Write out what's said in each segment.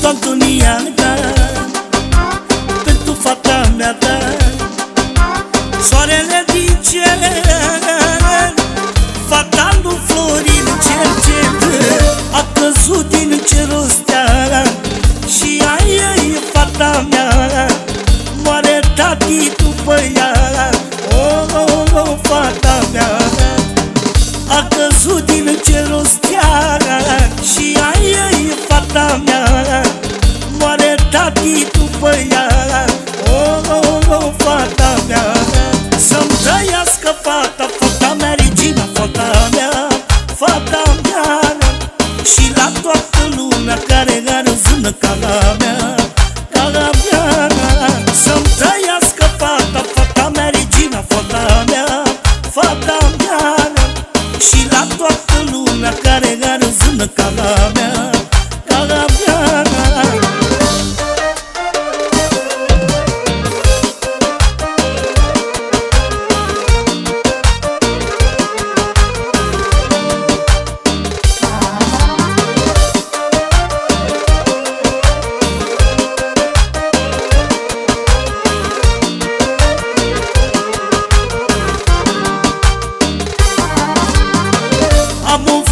Cânt o dunia ta Pentru fata mea ta. Soarele din cer Fata lui Florin cel cel A căzut din cerul stea Și aia e fata mea. Moare tati după ea. Oh, oh, oh, fata mea. A căzut din tati după ea Oh, oh, oh, fata mea. Să-mi trăiască fata, fata mea, regina, fata mea. Fata mea. Și la toată lumea care are zână ca la mea. Ca la mea. Să-mi trăiască fata, fata mea, regina, fata mea. Fata mea. Și la toată lumea care are zână ca la mea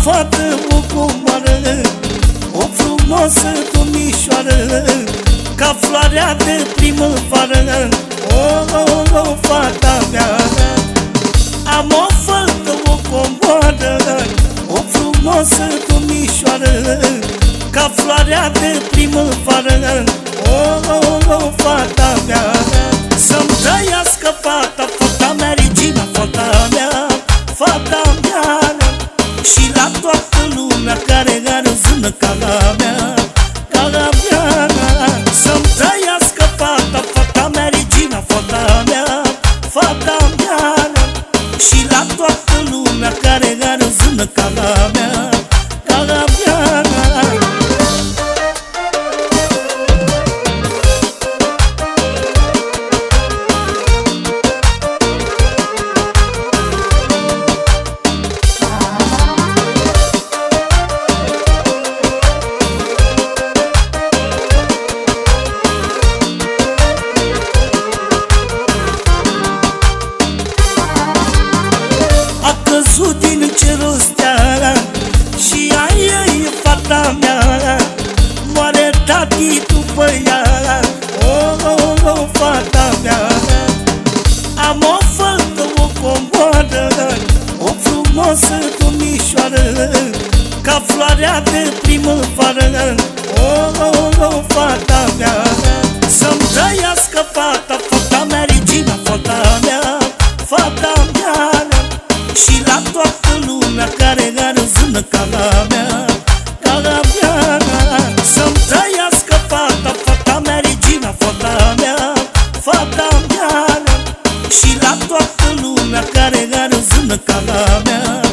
fată, o comoară O frumoasă domnișoară Ca floarea de primăvară. O, o, o, fata mea. Am o fată, o comoară O frumoasă domnișoară Ca floarea de primăvară lumea care are zână ca la mea Ca la mea. Să-mi trăiască fata, fata mea, regina, fata mea Fata mea. Și la toată lumea care are zână ca la mea din cerul stea Și aia e fata mea. Moare tati după ea. Oh, oh, oh, fata mea. Am o fată, o comoară O frumoasă domnișoară Ca floarea de primăvară. Oh, oh, oh, fata mea. Să-mi trăiască fata, fata mea, regina, fata mea Fata care are zână ca la mea Ca la mea? Să-mi trăiască fata, fata mea, regina, fata mea Fata mea. Și la toată lumea care are zână ca la mea